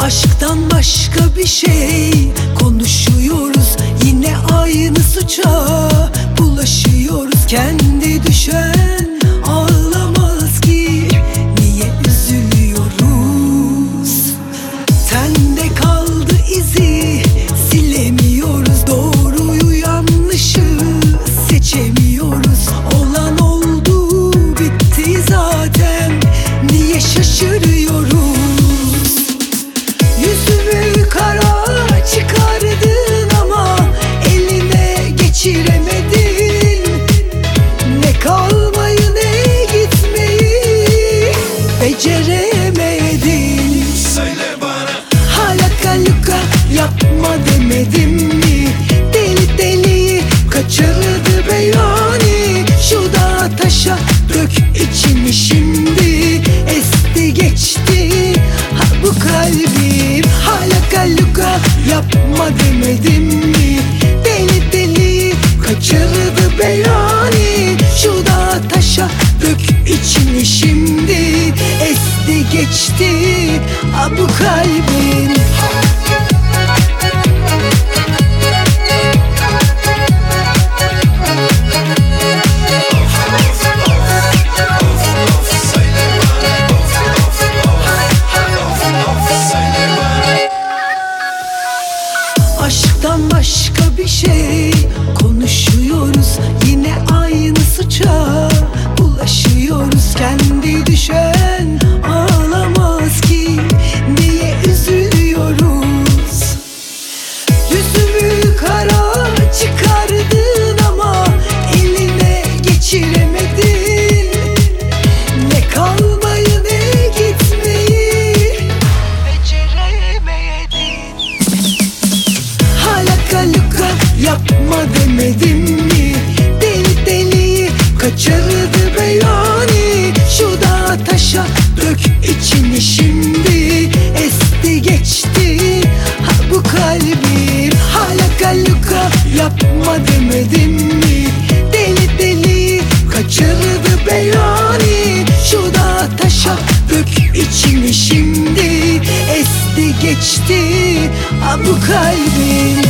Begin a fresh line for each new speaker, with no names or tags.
Aşktan başka bir şey demedim mi? Deli deli kaçırdı beyani. Şu da taşa dök içini şimdi. Esti geçti ha bu kalbim. Halaka luka yapma demedim mi? Deli deli kaçırdı beyani. Şu da taşa dök içini şimdi. Esti geçti ha bu kalbin demedim mi? Deli deli kaçırdı beyani. Şu da taşa dök içini şimdi. Esti geçti ha bu kalbim Halaka luka yapma demedim mi? Deli deli kaçırdı beyani. Şu da taşa dök içini şimdi. Esti geçti ha bu kalbin